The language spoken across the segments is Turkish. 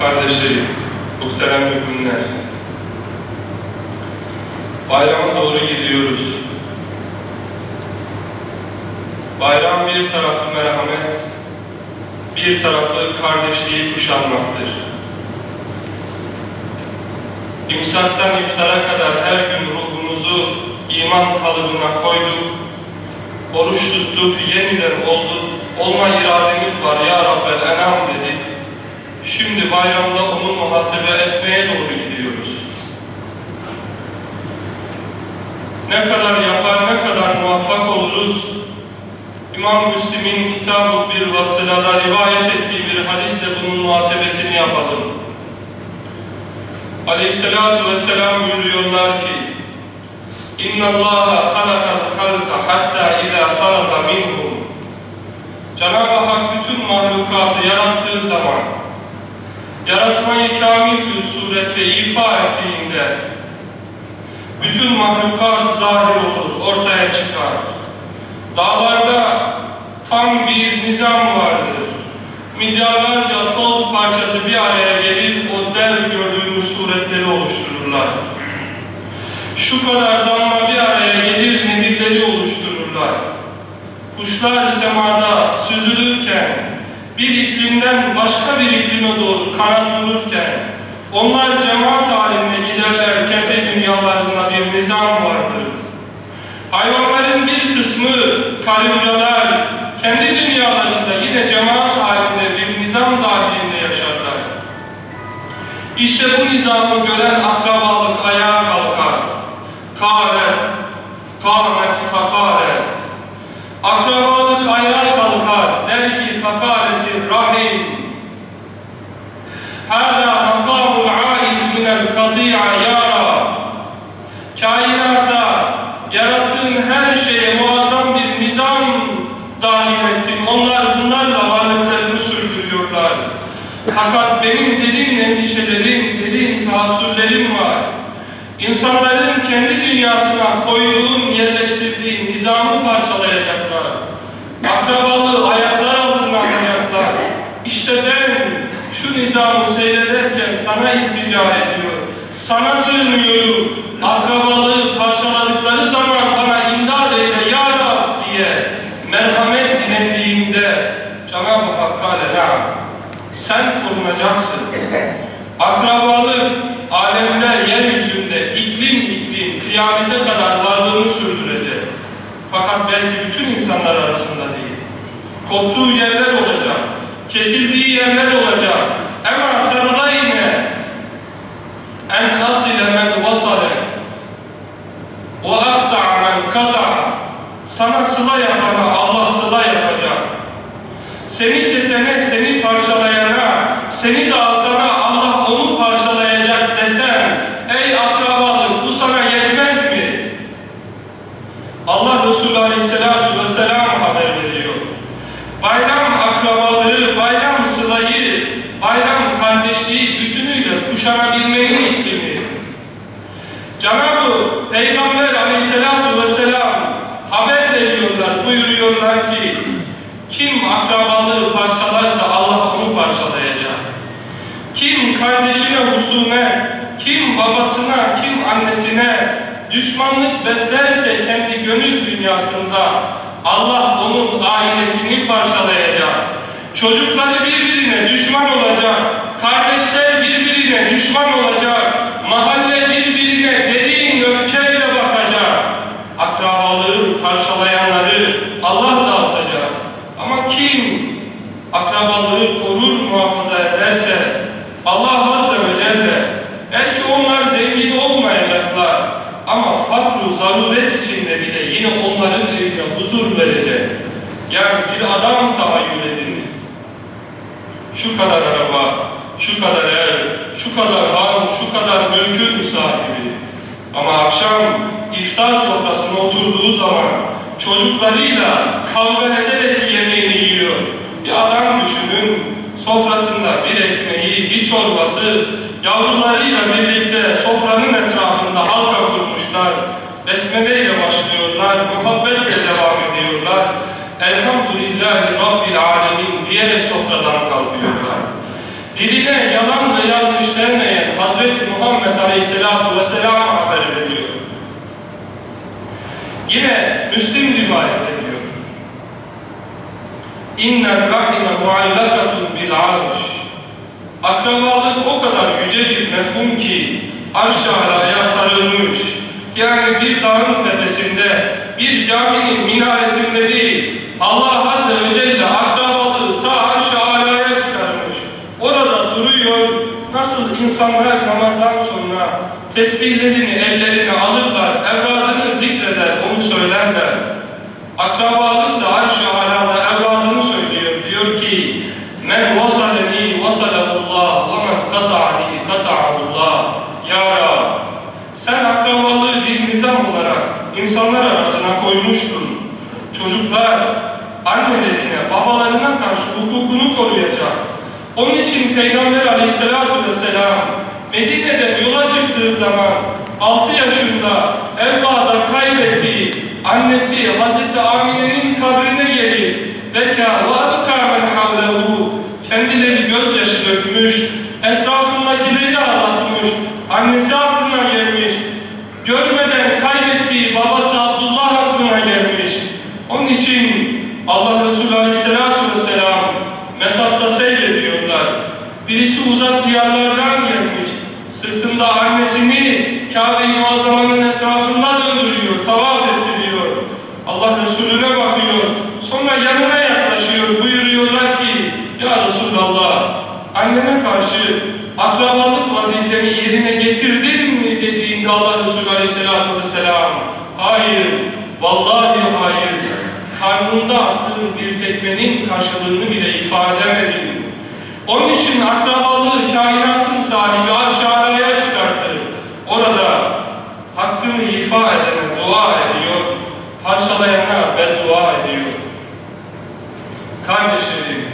Kardeşlerim, muhterem müminler, bayrama doğru gidiyoruz. Bayram bir tarafı merhamet, bir tarafı kardeşliği kuşanmaktır. İmsaktan iftara kadar her gün ruhumuzu iman kalıbına koyduk, oruç tuttuk, yeniden olduk, olma irademiz var ya Rabbel Enam dedik. Şimdi bayramda onu muhasebe etmeye doğru gidiyoruz. Ne kadar yapar, ne kadar muvaffak oluruz, İmam Müslim'in kitabı bir vasılada rivayet ettiği bir hadisle bunun muhasebesini yapalım. Aleyhissalatu vesselam buyuruyorlar ki اِنَّ اللّٰهَ خَلَقَ الْخَلْقَ حَتَّى اِذَا فَرَغَ مِنْهُمْ Cenab-ı Hak bütün mahlukatı yarattığı zaman yaratmayı kamil bir surette ifa ettiğinde bütün mahlukat zahir olur, ortaya çıkar. Dağlarda tam bir nizam vardır. Milyarlarca toz parçası bir araya gelip o dev gördüğümüz suretleri oluştururlar. Şu kadar damla bir araya gelir nehirleri oluştururlar. Kuşlar semada süzülürken, bir iklimden başka bir iklime doğru kanat vururken, onlar cemaat halinde giderler, kendi dünyalarında bir nizam vardır. Hayvanların bir kısmı, karıncalar, kendi dünyalarında yine cemaat halinde bir nizam dahilinde yaşarlar. İşte bu nizamı gören akrabalık dahil ettin. Onlar bunlarla varlıklarını sürdürüyorlar. Fakat benim derin endişelerim, derin tahassürlerim var. İnsanların kendi dünyasına koyduğun, yerleştirdiğin nizamı parçalayacaklar. Akrabalığı ayaklar altına alacaklar. İşte ben şu nizamı seyrederken sana iltica ediyor. Sana sığınıyorum. Akrabalığı parçaladıkları zaman korunacaksın. Akrabalık alemde, yeryüzünde iklim iklim, kıyamete kadar varlığını sürdürecek. Fakat belki bütün insanlar arasında değil. Koptuğu yerler olacak, kesildiği yerler olacak. Ama terlayne en asile men vasale ve akta'a men kata'a sana sıla yapana Allah sıla yapacak. Seni kesene, seni parçalayana, seni dağıtana Allah onu parçalayacak desen, ey akrabalık bu sana yetmez mi? Allah Resulü Aleyhisselatü Vesselam haber veriyor. Bayram akrabalığı, bayram sılayı, bayram kardeşliği bütünüyle kuşanabilmenin iklimi. Cenab-ı Peygamber Aleyhisselatü Vesselam haber veriyorlar, buyuruyorlar ki kim akrabalığı parçalarsa Allah onu parçalayacak. Kim kardeşine husumet, kim babasına, kim annesine düşmanlık beslerse kendi gönül dünyasında Allah onun ailesini parçalayacak. Çocukları birbirine düşman olacak. Kardeşler birbirine düşman olacak. Mahalle birbirine derin öfkeyle bakacak. Akrabalığı parçalayanları Allah dağıtacak. Ama kim akrabalığı korur, muhafaza ederse Allah Azze ve Celle belki onlar zengin olmayacaklar ama fakru zaruret içinde bile yine onların evine huzur verecek. Yani bir adam tahayyül ediniz. Şu kadar araba, şu kadar ev, şu kadar han, şu kadar mülkün sahibi. Ama akşam iftar sofrasına oturduğu zaman çocuklarıyla kavga ederek yemeğini yiyor. Bir adam düşünün, sofrasında bir ekmeği, bir çorbası, yavrularıyla birlikte sofranın etrafında halka kurmuşlar. Besmele ile başlıyorlar, muhabbetle devam ediyorlar. Elhamdülillahi Rabbil Alemin diyerek sofradan kalkıyorlar. diline yalan ve yanlış denmeyen Hazreti Muhammed Aleyhisselatü Vesselam haber veriyor. Yine Müslim rivayet ediyor. İnnel rahime muallakatun bil. Akrabalık o kadar yüce bir mefhum ki arş-ı sarılmış. Yani bir dağın tepesinde, bir caminin minaresinde değil, Allah Azze ve Celle akrabalığı ta arş-ı alaya çıkarmış. Orada duruyor, nasıl insanlar namazdan sonra tesbihlerini ellerine alırlar, evradını Onun için Peygamber aleyhissalatu vesselam Medine'den yola çıktığı zaman 6 yaşında evvada kaybettiği annesi Hazreti Amine'nin kabrine gelip Beka ve abkamen havlehu kendileri gözyaşı dökmüş, etrafındakileri ağlatmış, annesi Kabe-i Muazzama'nın etrafında döndürüyor, tavaf ettiriyor. Allah Resulüne bakıyor, sonra yanına yaklaşıyor, buyuruyorlar ki, Ya Resulallah, anneme karşı akrabalık vazifemi yerine getirdin mi dediğinde Allah Resulü Aleyhisselatü Vesselam, hayır, vallahi hayır, karnında attığın bir tekmenin karşılığını bile ifade edemedin. Onun için akrabalığı kainatın sahibi arş-ı alaya çıkarttı. Orada hakkını ifa edene dua ediyor, parçalayana beddua ediyor. Kardeşlerim,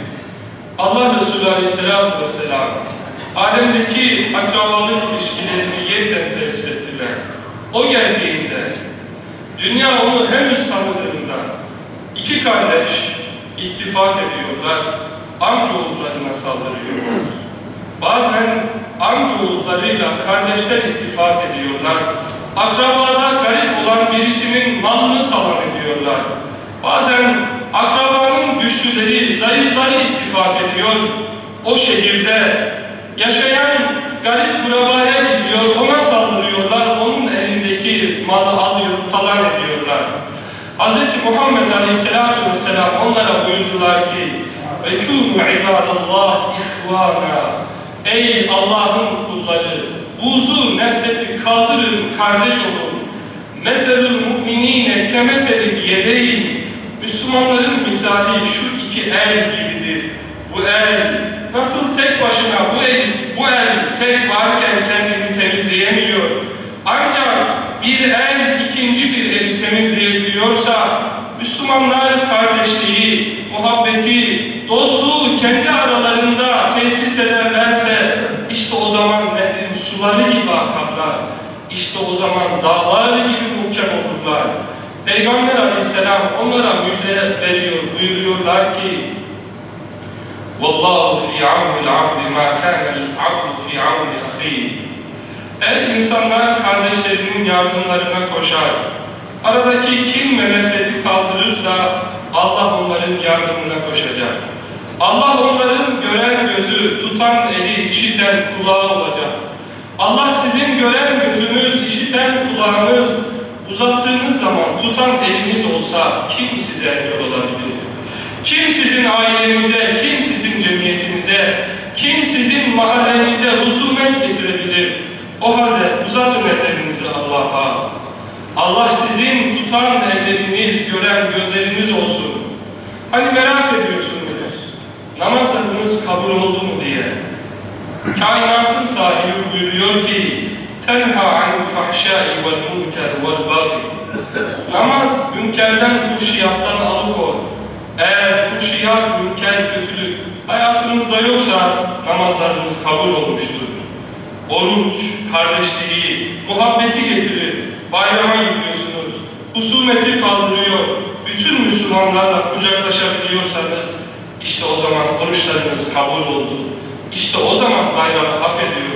Allah Resulü Aleyhisselatü Vesselam alemdeki akrabalık ilişkilerini yeniden tesis ettiler. O geldiğinde dünya onu henüz tanıdığında iki kardeş ittifak ediyorlar, amcaoğullarına saldırıyorlar. Bazen amcaoğullarıyla kardeşler ittifak ediyorlar. Akrabada garip olan birisinin malını talan ediyorlar. Bazen akrabanın güçlüleri, zayıfları ittifak ediyor. O şehirde yaşayan garip kurabaya gidiyor, ona saldırıyorlar, onun elindeki malı alıyor, talan ediyorlar. Hz. Muhammed Aleyhisselatü Vesselam onlara buyurdular ki وَكُونُ عِبَادَ اللّٰهِ اِخْوَانَا Ey Allah'ın kulları! Buzu, nefreti kaldırın, kardeş olun. مَثَلُ الْمُؤْمِن۪ينَ كَمَثَلِ الْيَدَيْنِ Müslümanların misali şu iki el gibidir. Bu el nasıl tek başına bu el, bu el tek varken kendini temizleyemiyor. Ancak bir el ikinci bir eli temizleyebiliyorsa Müslümanlar kardeşliği, muhabbeti, dostluğu kendi aralarında tesis ederlerse işte o zaman nehrin suları gibi akarlar. İşte o zaman dağlar gibi muhkem olurlar. Peygamber aleyhisselam onlara müjde veriyor, buyuruyorlar ki وَاللّٰهُ فِي عَوْنِ الْعَبْدِ مَا كَانَ الْعَبْدُ فِي عَوْنِ أَخِيهِ Eğer insanlar kardeşlerinin yardımlarına koşar, aradaki kin ve nefreti kaldırırsa Allah onların yardımına koşacak. Allah onların gören gözü, tutan eli, işiten kulağı olacak. Allah sizin gören gözünüz, işiten kulağınız, uzattığınız zaman tutan eliniz olsa kim size engel olabilir? Kim sizin ailenize, kim sizin cemiyetinize, kim sizin mahallenize husumet getirebilir? O halde uzatın ellerinizi Allah'a. Allah sizin tutan elleriniz, gören gözleriniz olsun. Hani merak ediyorsunuz, namazlarınız kabul oldu mu diye. Kainatın sahibi buyuruyor ki, fahşai vel munker vel bagi. Namaz münkerden, fuhşiyattan alıkor. Eğer fuhşiyat, münker, kötülük hayatınızda yoksa namazlarınız kabul olmuştur. Oruç, kardeşliği, muhabbeti getirir. Bayrama gidiyorsunuz. Husumeti kaldırıyor. Bütün Müslümanlarla kucaklaşabiliyorsanız işte o zaman oruçlarınız kabul oldu. işte o zaman bayramı hak ediyor.